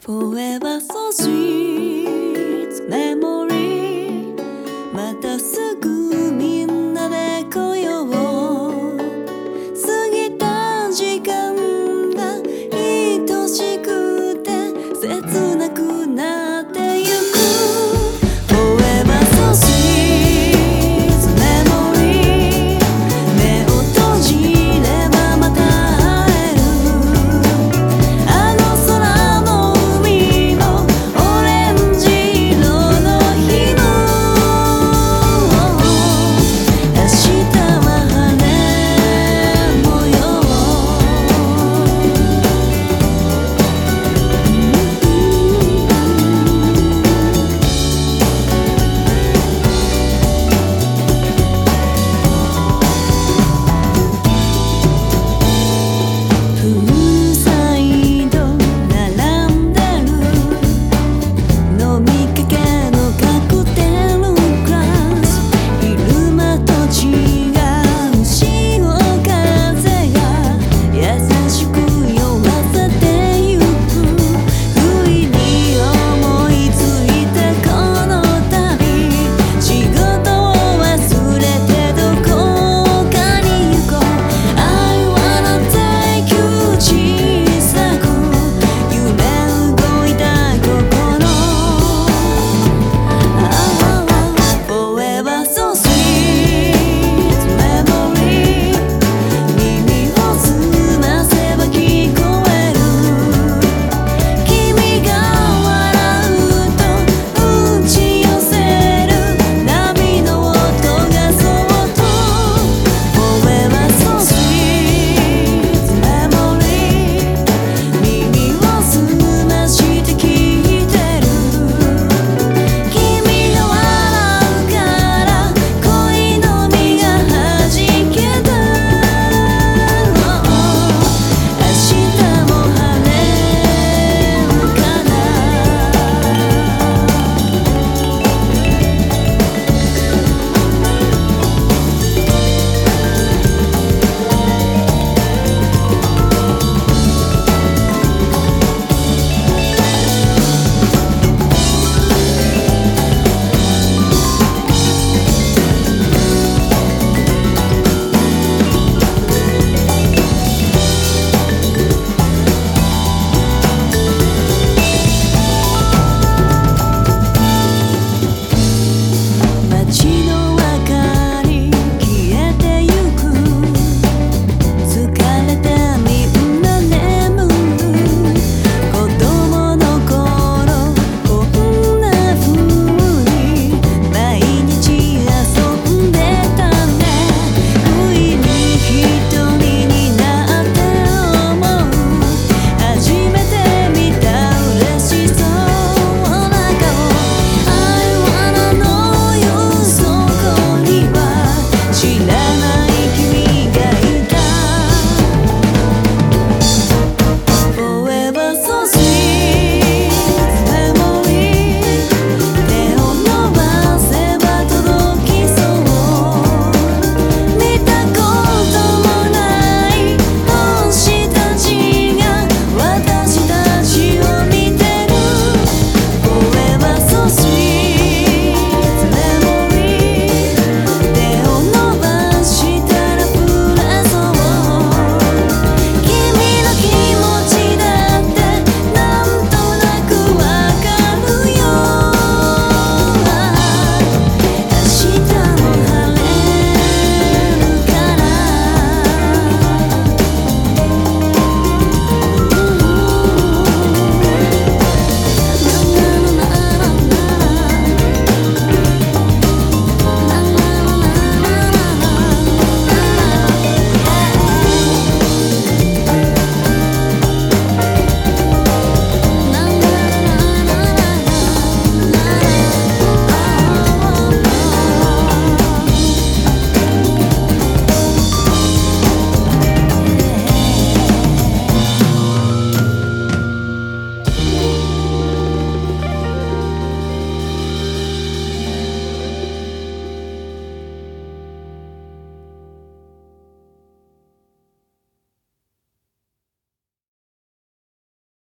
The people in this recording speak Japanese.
Forever so sweet メモ